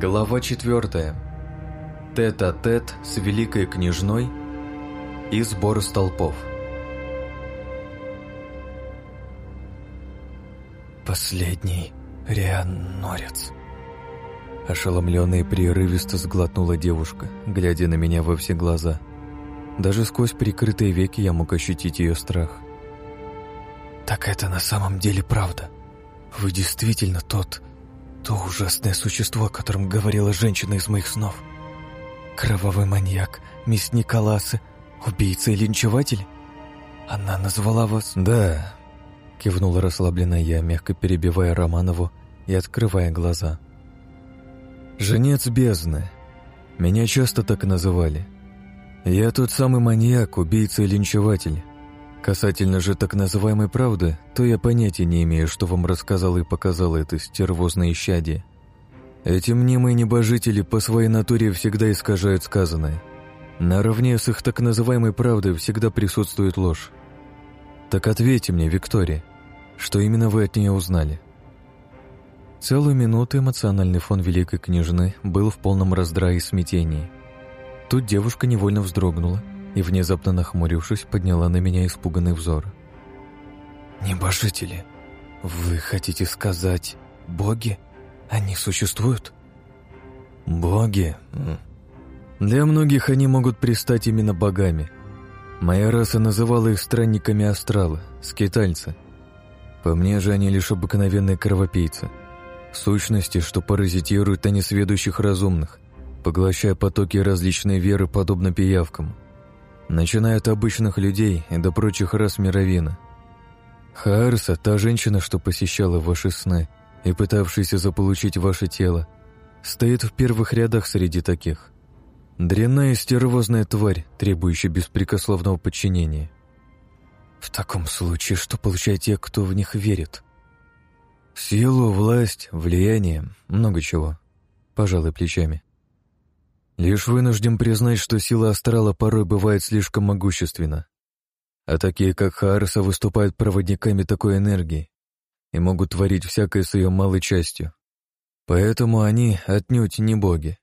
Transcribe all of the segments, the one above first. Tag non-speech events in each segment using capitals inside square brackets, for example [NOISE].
Глава четвертая. Тет-а-тет с великой княжной и сбор столпов. Последний Рианорец. Ошеломленная и прерывисто сглотнула девушка, глядя на меня во все глаза. Даже сквозь прикрытые веки я мог ощутить ее страх. «Так это на самом деле правда. Вы действительно тот, то ужасное существо, о котором говорила женщина из моих снов. Кровавый маньяк, мясник Аласы, убийца и линчеватель? Она назвала вас... Да, кивнула расслабленная я, мягко перебивая Романову и открывая глаза. Женец бездны. Меня часто так называли. Я тот самый маньяк, убийца и линчеватель. Касательно же так называемой правды, то я понятия не имею, что вам рассказал и показал это стервозное исчадие. Эти мнимые небожители по своей натуре всегда искажают сказанное. Наравне с их так называемой правдой всегда присутствует ложь. Так ответьте мне, Виктория, что именно вы от нее узнали? Целую минуту эмоциональный фон великой княжны был в полном раздрае и смятении. Тут девушка невольно вздрогнула, и, внезапно нахмурившись, подняла на меня испуганный взор. «Небожители, вы хотите сказать боги? Они существуют?» «Боги? Для многих они могут пристать именно богами. Моя раса называла их странниками астрала, скитальцы. По мне же они лишь обыкновенные кровопийцы. Сущности, что паразитируют на несведущих разумных, поглощая потоки различной веры подобно пиявкам начиная от обычных людей и до прочих рас мировина. Хаарса, та женщина, что посещала ваши сны и пытавшаяся заполучить ваше тело, стоит в первых рядах среди таких. Дрянная стервозная тварь, требующая беспрекословного подчинения. В таком случае, что получают те, кто в них верит? Силу, власть, влияние, много чего. Пожалуй, плечами. Лишь вынужден признать, что сила астрала порой бывает слишком могущественна. А такие, как Хаарса, выступают проводниками такой энергии и могут творить всякое с ее малой частью. Поэтому они отнюдь не боги.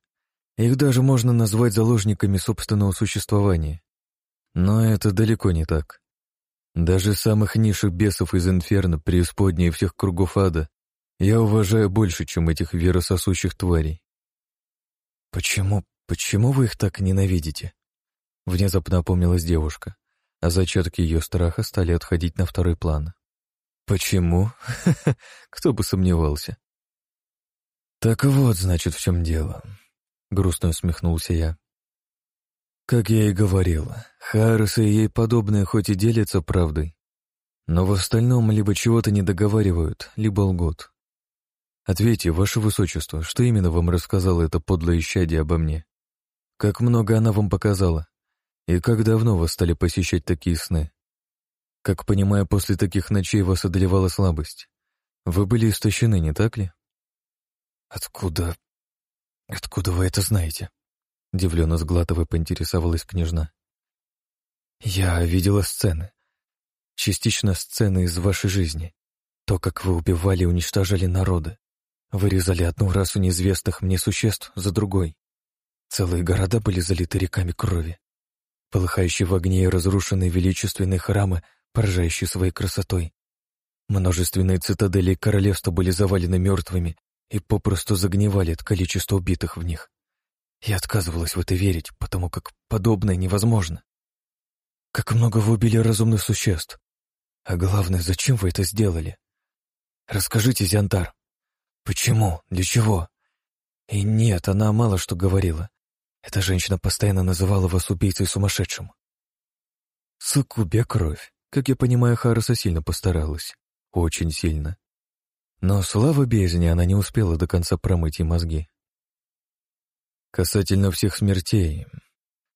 Их даже можно назвать заложниками собственного существования. Но это далеко не так. Даже самых низших бесов из инферно, преисподней всех кругов ада я уважаю больше, чем этих верососущих тварей. Почему «Почему вы их так ненавидите?» Внезапно опомнилась девушка, а зачатки ее страха стали отходить на второй план. «Почему? [LAUGHS] Кто бы сомневался?» «Так вот, значит, в чем дело», — грустно усмехнулся я. «Как я и говорил, Харрес и ей подобные хоть и делятся правдой, но в остальном либо чего-то не договаривают, либо лгут. Ответьте, ваше высочество, что именно вам рассказала эта подлая исчадие обо мне?» Как много она вам показала? И как давно вы стали посещать такие сны? Как понимаю, после таких ночей вас одолевала слабость. Вы были истощены, не так ли? Откуда... Откуда вы это знаете? Удивленно сглатывая, поинтересовалась княжна. Я видела сцены. Частично сцены из вашей жизни. То, как вы убивали и уничтожали народы. Вырезали одну расу неизвестных мне существ за другой. Целые города были залиты реками крови. Полыхающие в огне и разрушенные величественные храмы, поражающие своей красотой. Множественные цитадели и королевства были завалены мертвыми и попросту загнивали от количества убитых в них. Я отказывалась в это верить, потому как подобное невозможно. Как много вы убили разумных существ. А главное, зачем вы это сделали? Расскажите, Зиантар. Почему? Для чего? И нет, она мало что говорила. Эта женщина постоянно называла вас убийцей сумасшедшим. Суккубе кровь. Как я понимаю, Харуса сильно постаралась. Очень сильно. Но слава бездне, она не успела до конца промыть ей мозги. Касательно всех смертей,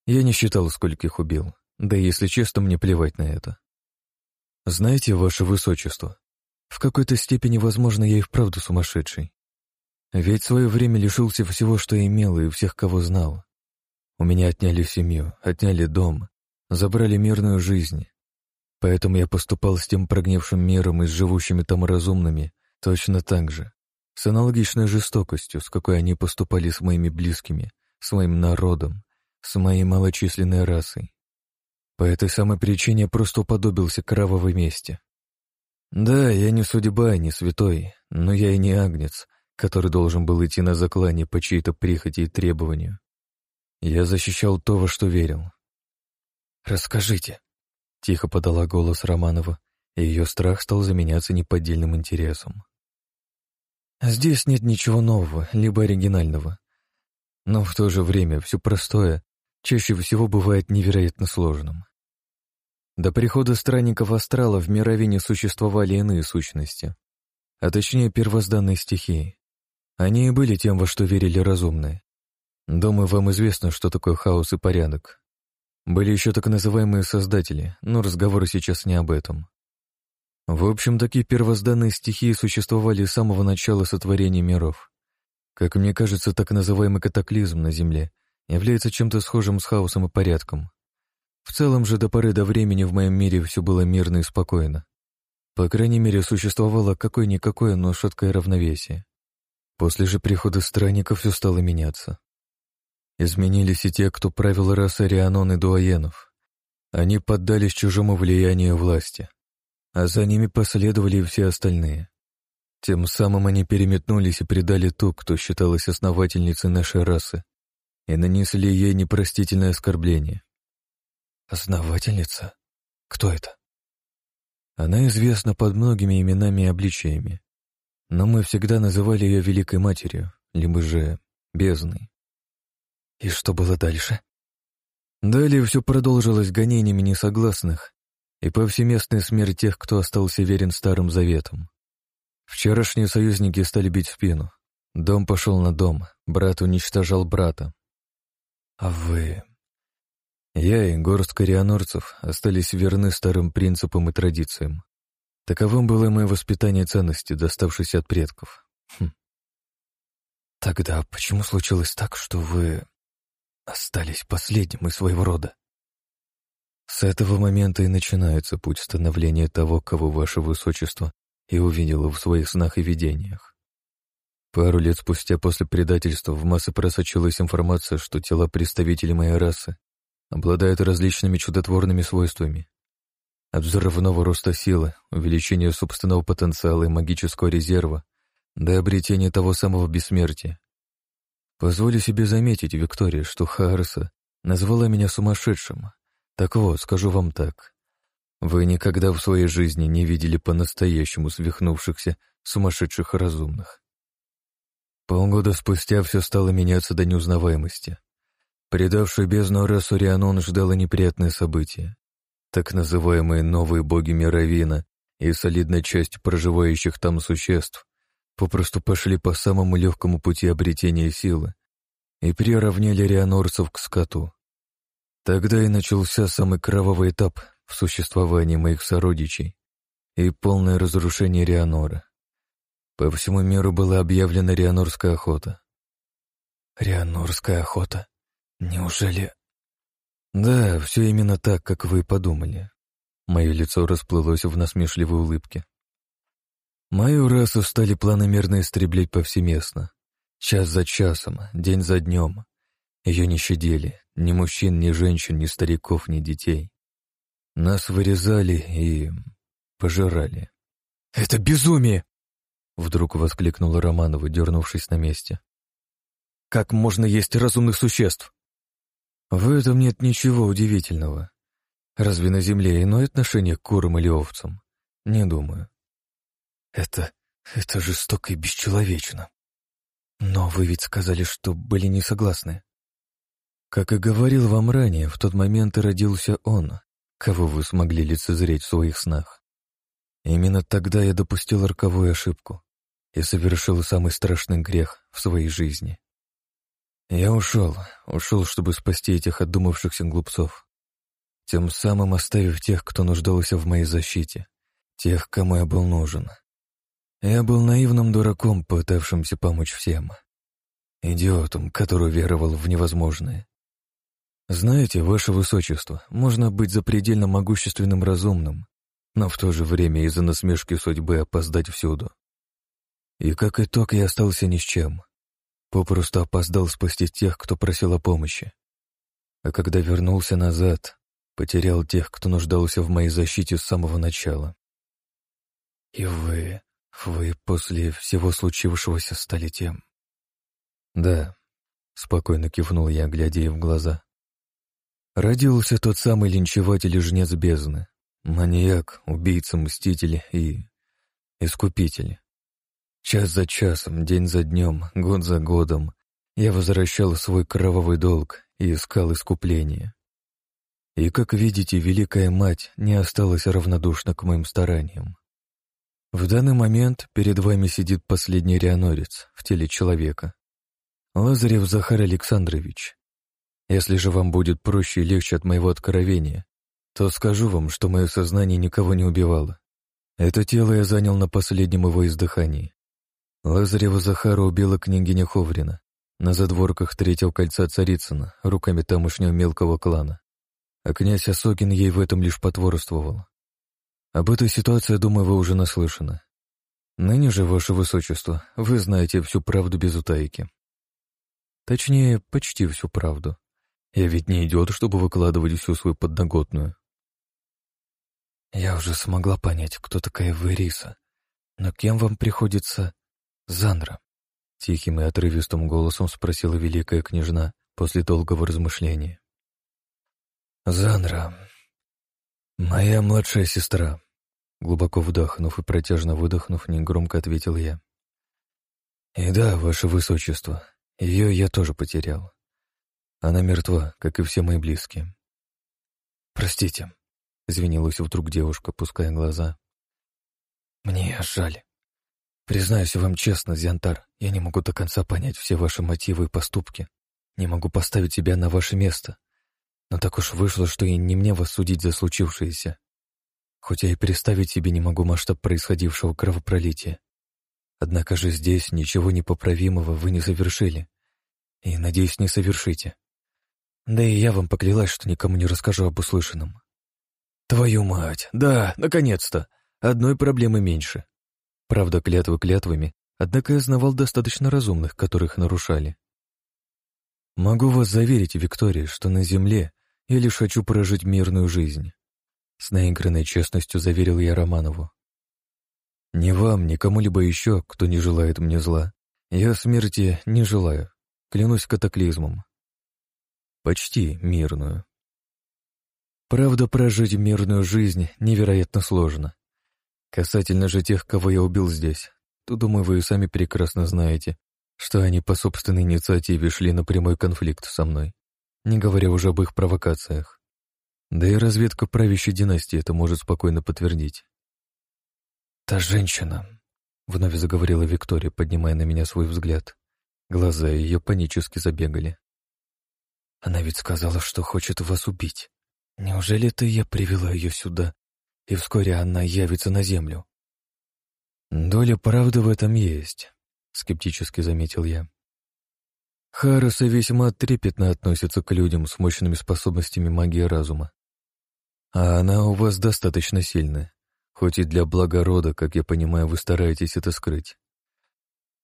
я не считал, сколько их убил. Да и, если честно, мне плевать на это. Знаете, ваше высочество, в какой-то степени, возможно, я и вправду сумасшедший. Ведь в свое время лишился всего, что имел, и всех, кого знал. У меня отняли семью, отняли дом, забрали мирную жизнь. Поэтому я поступал с тем прогнившим миром и с живущими там разумными точно так же. с аналогичной жестокостью, с какой они поступали с моими близкими, с моим народом, с моей малочисленной расой. По этой самой причине я просто уподобился кровавой мести. Да, я не судьба, не святой, но я и не агнец, который должен был идти на заклание по чьей-то прихоти и требованию. Я защищал то, во что верил. «Расскажите», — тихо подала голос Романова, и ее страх стал заменяться неподдельным интересом. «Здесь нет ничего нового, либо оригинального. Но в то же время все простое чаще всего бывает невероятно сложным. До прихода странников астрала в мировине существовали иные сущности, а точнее первозданные стихии. Они и были тем, во что верили разумные. Думаю, вам известно, что такое хаос и порядок. Были еще так называемые создатели, но разговоры сейчас не об этом. В общем, такие первозданные стихии существовали с самого начала сотворения миров. Как мне кажется, так называемый катаклизм на Земле является чем-то схожим с хаосом и порядком. В целом же до поры до времени в моем мире все было мирно и спокойно. По крайней мере, существовало какое-никакое, но шаткое равновесие. После же прихода странников все стало меняться. Изменились и те, кто правил расой Рианон и Дуаенов. Они поддались чужому влиянию власти, а за ними последовали и все остальные. Тем самым они переметнулись и предали ту, кто считалась основательницей нашей расы, и нанесли ей непростительное оскорбление. Основательница? Кто это? Она известна под многими именами и обличиями, но мы всегда называли ее Великой Матерью, либо же Бездной. И что было дальше? Далее все продолжилось гонениями несогласных и повсеместной смерть тех, кто остался верен Старым Заветам. Вчерашние союзники стали бить спину. Дом пошел на дом, брат уничтожал брата. А вы я и горстка рианорцев остались верны старым принципам и традициям. Таковым было мое воспитание ценности, доставшееся от предков. Хм. Тогда почему случилось так, что вы остались последним из своего рода? С этого момента и начинается путь становления того, кого ваше высочество и увидело в своих снах и видениях. Пару лет спустя после предательства в массы просочилась информация, что тела представителей моей расы обладает различными чудотворными свойствами. От взрывного роста силы, увеличения собственного потенциала и магического резерва до обретения того самого бессмертия. Позволю себе заметить, Виктория, что Харса назвала меня сумасшедшим. Так вот, скажу вам так. Вы никогда в своей жизни не видели по-настоящему свихнувшихся, сумасшедших разумных. Полгода спустя все стало меняться до неузнаваемости. Предавший бездну расу Рианон ждало неприятное событие. Так называемые новые боги Мировина и солидная часть проживающих там существ попросту пошли по самому легкому пути обретения силы и приравняли рианорцев к скоту. Тогда и начался самый кровавый этап в существовании моих сородичей и полное разрушение Рианора. По всему миру была объявлена Рианорская охота. «Рианорская охота?» Неужели... Да, все именно так, как вы подумали. Мое лицо расплылось в насмешливой улыбке. Мою расу стали планомерно истреблять повсеместно. Час за часом, день за днем. Ее не щадили, ни мужчин, ни женщин, ни стариков, ни детей. Нас вырезали и... пожирали. «Это безумие!» Вдруг воскликнула Романова, дернувшись на месте. «Как можно есть разумных существ?» В этом нет ничего удивительного. Разве на Земле иное отношение к курам или овцам? Не думаю. Это... это жестоко и бесчеловечно. Но вы ведь сказали, что были не согласны. Как и говорил вам ранее, в тот момент и родился он, кого вы смогли лицезреть в своих снах. Именно тогда я допустил роковую ошибку и совершил самый страшный грех в своей жизни. Я ушел, ушел, чтобы спасти этих отдумавшихся глупцов. Тем самым оставив тех, кто нуждался в моей защите, тех, кому я был нужен. Я был наивным дураком, пытавшимся помочь всем. Идиотом, который веровал в невозможное. Знаете, ваше высочество, можно быть запредельно могущественным разумным, но в то же время из-за насмешки судьбы опоздать всюду. И как итог я остался ни с чем. Попросту опоздал спасти тех, кто просил о помощи. А когда вернулся назад, потерял тех, кто нуждался в моей защите с самого начала. И вы, вы после всего случившегося стали тем? Да, спокойно кивнул я, глядя ей в глаза. Родился тот самый линчеватель и жнец бездны, маньяк, убийца, мститель и искупитель. Час за часом, день за днем, год за годом я возвращал свой кровавый долг и искал искупление. И, как видите, Великая Мать не осталась равнодушна к моим стараниям. В данный момент перед вами сидит последний рианорец в теле человека. Лазарев Захар Александрович. Если же вам будет проще и легче от моего откровения, то скажу вам, что мое сознание никого не убивало. Это тело я занял на последнем его издыхании. Лазарева Захара убила княгиня Ховрина на задворках третьего кольца Царицына руками тамошнего мелкого клана, а князь Осокин ей в этом лишь потворствовал. Об этой ситуации, думаю, вы уже наслышаны. Ныне же, ваше высочество, вы знаете всю правду без утайки. Точнее, почти всю правду. Я ведь не идиот, чтобы выкладывать всю свою подноготную. Я уже смогла понять, кто такая вы, Риса. Но кем вам приходится Зандра? Тихим и отрывистым голосом спросила великая княжна после долгого размышления. Зандра, моя младшая сестра. Глубоко вдохнув и протяжно выдохнув, негромко ответил я. И да, ваше высочество, ее я тоже потерял. Она мертва, как и все мои близкие. Простите, извинилась вдруг девушка, пуская глаза. Мне жаль. Признаюсь вам честно, Зиантар, я не могу до конца понять все ваши мотивы и поступки. Не могу поставить себя на ваше место. Но так уж вышло, что и не мне вас судить за случившееся. Хоть я и представить себе не могу масштаб происходившего кровопролития. Однако же здесь ничего непоправимого вы не совершили. И, надеюсь, не совершите. Да и я вам поклялась, что никому не расскажу об услышанном. Твою мать, да, наконец-то! Одной проблемы меньше. Правда, клятвы клятвами, однако я знавал достаточно разумных, которых нарушали. Могу вас заверить, Виктория, что на Земле я лишь хочу прожить мирную жизнь. С наигранной честностью заверил я Романову. Ни вам, ни кому-либо еще, кто не желает мне зла, я смерти не желаю, клянусь катаклизмом. Почти мирную. Правда, прожить мирную жизнь невероятно сложно. Касательно же тех, кого я убил здесь, то, думаю, вы и сами прекрасно знаете, что они по собственной инициативе шли на прямой конфликт со мной, не говоря уже об их провокациях. Да и разведка правящей династии это может спокойно подтвердить. «Та женщина», — вновь заговорила Виктория, поднимая на меня свой взгляд. Глаза ее панически забегали. «Она ведь сказала, что хочет вас убить. Неужели это я привела ее сюда, и вскоре она явится на землю. «Доля правды в этом есть», — скептически заметил я. Харусы весьма трепетно относятся к людям с мощными способностями магии разума. А она у вас достаточно сильная, хоть и для благорода, как я понимаю, вы стараетесь это скрыть.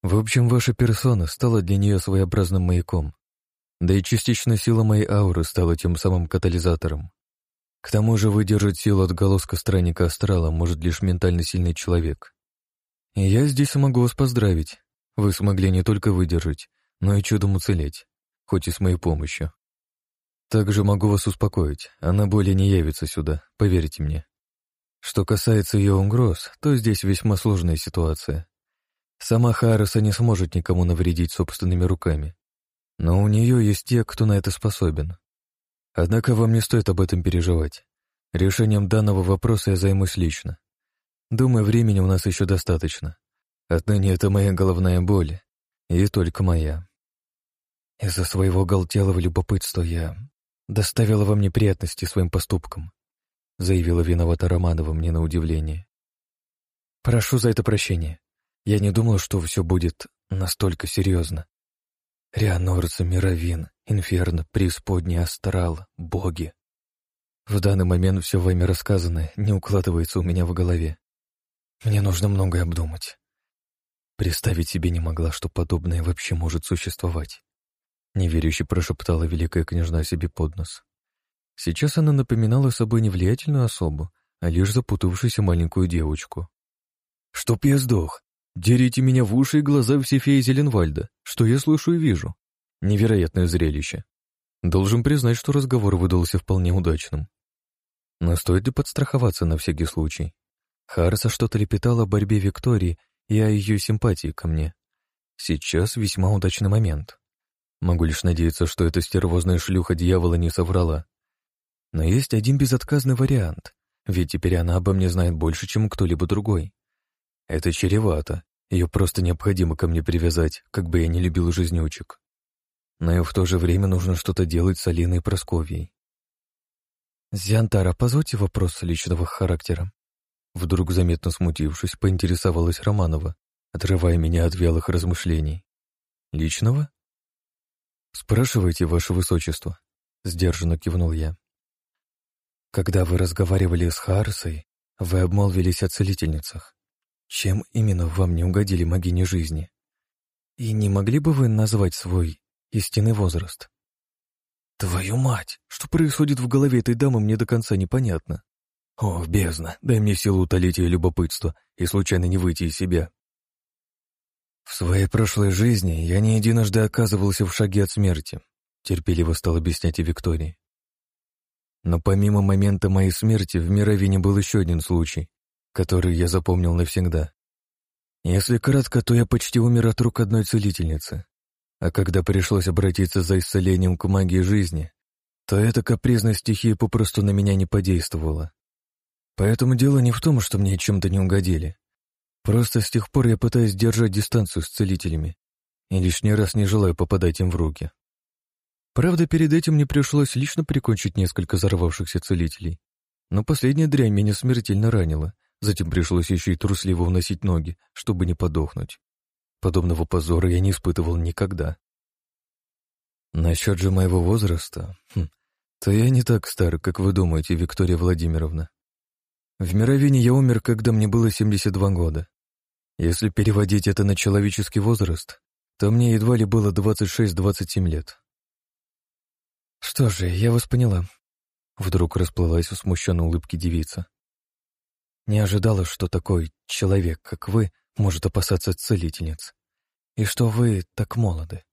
В общем, ваша персона стала для нее своеобразным маяком, да и частично сила моей ауры стала тем самым катализатором. К тому же выдержать силу отголоска странника астрала может лишь ментально сильный человек. И я здесь могу вас поздравить. Вы смогли не только выдержать, но и чудом уцелеть, хоть и с моей помощью. Также могу вас успокоить, она более не явится сюда, поверьте мне. Что касается ее угроз, то здесь весьма сложная ситуация. Сама Хареса не сможет никому навредить собственными руками. Но у нее есть те, кто на это способен. Однако вам не стоит об этом переживать. Решением данного вопроса я займусь лично. Думаю, времени у нас еще достаточно. Отныне это моя головная боль, и только моя. Из-за своего галтелого любопытства я доставила вам неприятности своим поступкам, заявила виновата Романова мне на удивление. Прошу за это прощения. Я не думала, что все будет настолько серьезно. Рианорца, Мировин, Инферно, Преисподняя, Астрал, Боги. В данный момент все вами рассказанное не укладывается у меня в голове. Мне нужно многое обдумать. Представить себе не могла, что подобное вообще может существовать. Неверяще прошептала великая княжна себе под нос. Сейчас она напоминала собой не влиятельную особу, а лишь запутавшуюся маленькую девочку. «Чтоб я сдох! Дерите меня в уши и глаза все феи Зеленвальда, что я слышу и вижу. Невероятное зрелище. Должен признать, что разговор выдался вполне удачным. Но стоит ли подстраховаться на всякий случай? Харса что-то лепетала о борьбе Виктории и о ее симпатии ко мне. Сейчас весьма удачный момент. Могу лишь надеяться, что эта стервозная шлюха дьявола не соврала. Но есть один безотказный вариант, ведь теперь она обо мне знает больше, чем кто-либо другой. Это чревато, ее просто необходимо ко мне привязать, как бы я не любил жизнючек. Но и в то же время нужно что-то делать с Алиной Просковьей. «Зиантара, позвольте вопрос личного характера?» Вдруг заметно смутившись, поинтересовалась Романова, отрывая меня от вялых размышлений. «Личного?» «Спрашивайте, ваше высочество», — сдержанно кивнул я. «Когда вы разговаривали с Харсой, вы обмолвились о целительницах. Чем именно вам не угодили могини жизни? И не могли бы вы назвать свой истинный возраст?» «Твою мать! Что происходит в голове этой дамы, мне до конца непонятно. О, бездна, дай мне силу утолить ее любопытство и случайно не выйти из себя. В своей прошлой жизни я не единожды оказывался в шаге от смерти, терпеливо стал объяснять и Виктории. Но помимо момента моей смерти в Мировине был еще один случай, который я запомнил навсегда. Если кратко, то я почти умер от рук одной целительницы. А когда пришлось обратиться за исцелением к магии жизни, то эта капризная стихия попросту на меня не подействовала. Поэтому дело не в том, что мне чем-то не угодили. Просто с тех пор я пытаюсь держать дистанцию с целителями и лишний раз не желаю попадать им в руки. Правда, перед этим мне пришлось лично прикончить несколько взорвавшихся целителей. Но последняя дрянь меня смертельно ранила, затем пришлось еще и трусливо уносить ноги, чтобы не подохнуть. Подобного позора я не испытывал никогда. Насчет же моего возраста, хм, то я не так стар, как вы думаете, Виктория Владимировна. В Мировине я умер, когда мне было 72 года. Если переводить это на человеческий возраст, то мне едва ли было 26-27 лет. «Что же, я вас поняла», — вдруг расплылась в смущенной улыбке девица. «Не ожидала, что такой человек, как вы, может опасаться целительниц, и что вы так молоды».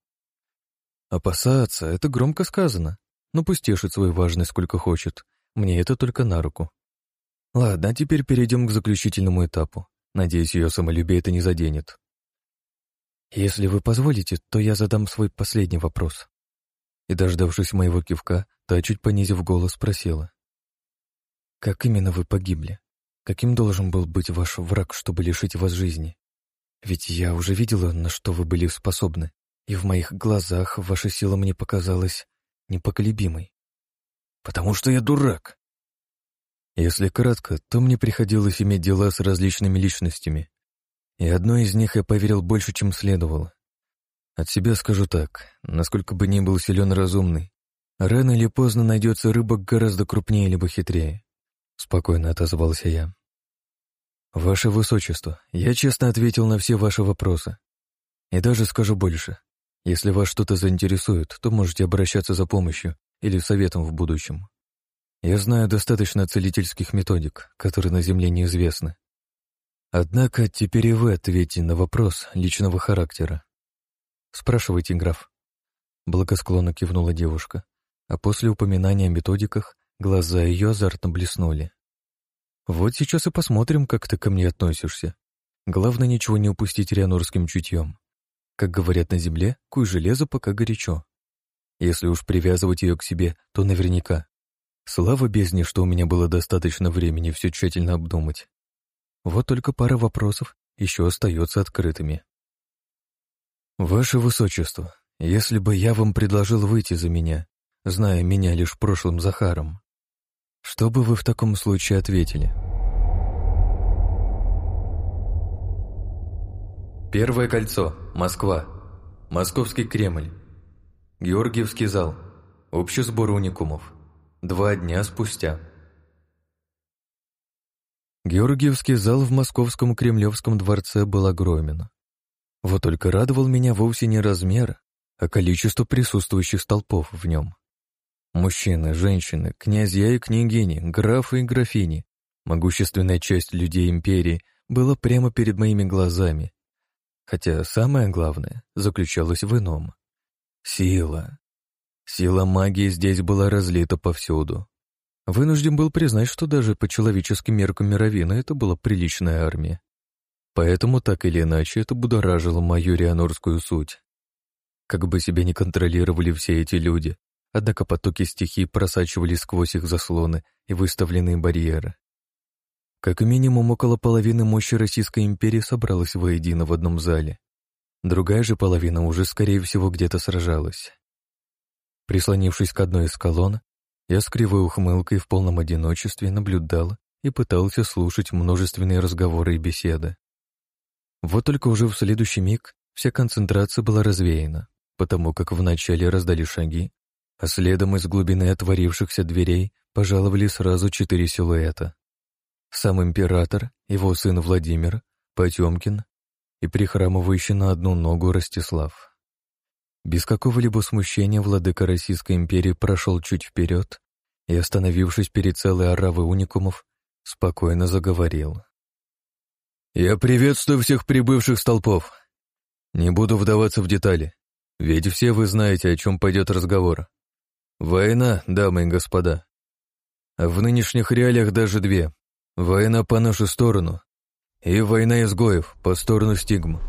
«Опасаться — это громко сказано, но пусть тешит свою важность сколько хочет, мне это только на руку. Ладно, а теперь перейдем к заключительному этапу. Надеюсь, ее самолюбие это не заденет. Если вы позволите, то я задам свой последний вопрос. И, дождавшись моего кивка, та, чуть понизив голос, спросила. Как именно вы погибли? Каким должен был быть ваш враг, чтобы лишить вас жизни? Ведь я уже видела, на что вы были способны, и в моих глазах ваша сила мне показалась непоколебимой. «Потому что я дурак», если кратко, то мне приходилось иметь дела с различными личностями, и одной из них я поверил больше, чем следовало. От себя скажу так, насколько бы ни был силен разумный, рано или поздно найдется рыба гораздо крупнее либо хитрее. Спокойно отозвался я. Ваше Высочество, я честно ответил на все ваши вопросы. И даже скажу больше. Если вас что-то заинтересует, то можете обращаться за помощью или советом в будущем. Я знаю достаточно целительских методик, которые на Земле неизвестны. Однако теперь и вы ответьте на вопрос личного характера. Спрашивайте, граф. Благосклонно кивнула девушка, а после упоминания о методиках глаза ее азартно блеснули. Вот сейчас и посмотрим, как ты ко мне относишься. Главное, ничего не упустить рианорским чутьем. Как говорят на земле, куй железо, пока горячо. Если уж привязывать ее к себе, то наверняка. Слава бездне, что у меня было достаточно времени все тщательно обдумать. Вот только пара вопросов еще остается открытыми. «Ваше Высочество, если бы я вам предложил выйти за меня, зная меня лишь прошлым Захаром, что бы вы в таком случае ответили?» Первое кольцо. Москва. Московский Кремль. Георгиевский зал. Общий сбор уникумов. Два дня спустя. Георгиевский зал в московском Кремлевском дворце был огромен. Вот только радовал меня вовсе не размер, а количество присутствующих столпов в нем. Мужчины, женщины, князья и княгини, графы и графини, могущественная часть людей империи была прямо перед моими глазами. Хотя самое главное заключалось в ином. Сила. Сила магии здесь была разлита повсюду. Вынужден был признать, что даже по человеческим меркам Мировина это была приличная армия. Поэтому так или иначе это будоражило мою рианорскую суть. Как бы себя не контролировали все эти люди, однако потоки стихий просачивались сквозь их заслоны и выставленные барьеры. Как минимум около половины мощи Российской империи собралась воедино в одном зале. Другая же половина уже, скорее всего, где-то сражалась. Прислонившись к одной из колонн, я с кривой ухмылкой в полном одиночестве наблюдал и пытался слушать множественные разговоры и беседы. Вот только уже в следующий миг вся концентрация была развеяна, потому как вначале раздали шаги, а следом из глубины отворившихся дверей пожаловали сразу четыре силуэта. Сам император, его сын Владимир, Потемкин и прихрамывающий на одну ногу Ростислав. Без какого-либо смущения владыка Российской империи прошел чуть вперед и, остановившись перед целой оравой уникумов, спокойно заговорил. «Я приветствую всех прибывших столпов. Не буду вдаваться в детали, ведь все вы знаете, о чем пойдет разговор. Война, дамы и господа. В нынешних реалиях даже две. Война по нашу сторону и война изгоев по сторону стигм.